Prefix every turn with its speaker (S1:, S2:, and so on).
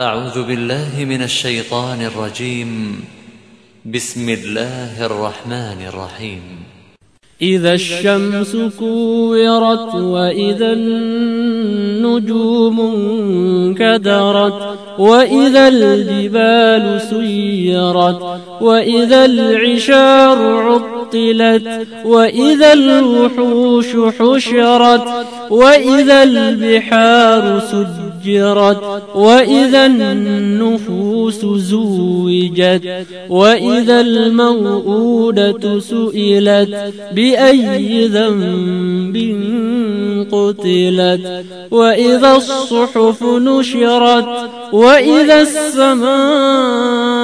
S1: أعوذ بالله من الشيطان الرجيم. بسم الله الرحمن الرحيم.
S2: إذا الشمس كورت وإذا النجوم انكدرت وإذا الجبال سيرت وإذا العشار عطلت وإذا الوحوش حشرت وإذا البحار سجرت سجرت وإذا النفوس زوجت وإذا الموءودة سئلت بأي ذنب قتلت؟ وإذا الصحف نشرت وإذا السماء